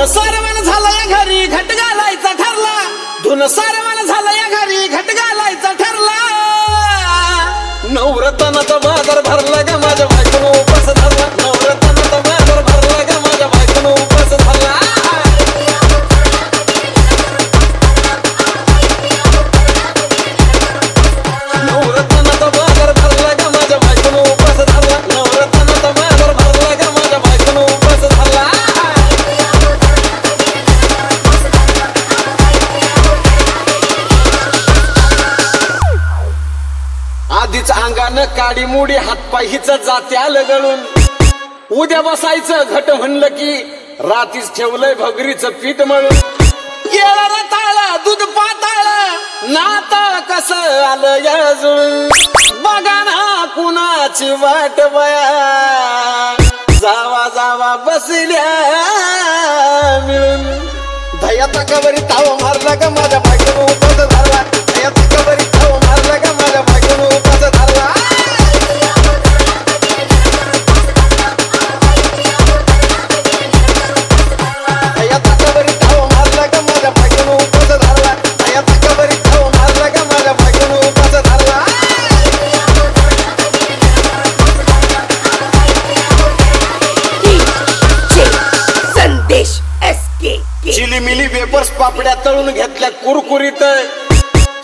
धुन सारवण झालं या घरी घट घालायचा ठरला. धुन सारवण झालं या घरी घट घालायचा ठरला. नवरत्नाचा बाजार भरला. आधीच अंगानं काडी मुडी हातपाय हिच जात्या आलं उद्या बसायचं घट म्हणलं की रातीच ठेवलंय भगरीचं पीठ म्हणून केळं रताळ दूध पाताळ नात कस आलं अजून बघा ना कुणाची वाट बया. जावा जावा बसल्या मिळून. धयाचा कबरी ताव मारला का माझ्या बायकोनं उपास धरला धयाचा कबरी ताव मारला का माझ्या बायकोनं चिलीमिली वेपर्स पापड्या तळून घेतल्या कुरकुरीत.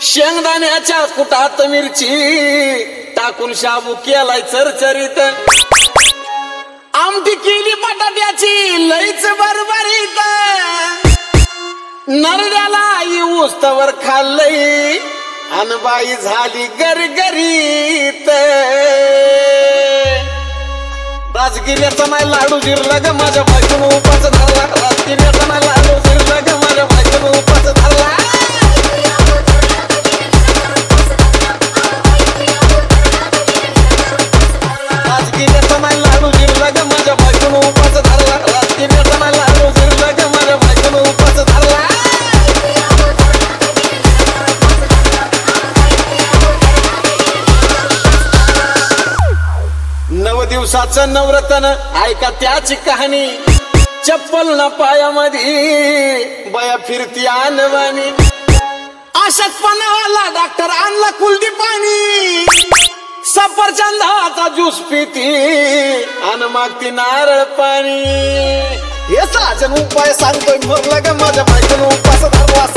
शेंगदाण्याच्या कुटात मिरची टाकून शाबू केलाय चरचरीत. आमटी केली बटाट्याची लईच बरबरीत. नरड्याला उस्तवर खाल्लई अनबाई झाली गरगरीत. राजगिऱ्याचा नाही लाडू जिरला ग माझ्या बायकोनं दिवसाचं नवरतन ऐका त्याची कहाणी. चप्पल ना पायामध्ये बया फिरती आणवानी आला डॉक्टर आणला कुलदी पाणी सफरचंदाचा ज्यूस पिती आणि मागती नारळ पाणी. हे साजन उपाय सांगतोय मग का माझ्या बायकोनं उपास धरला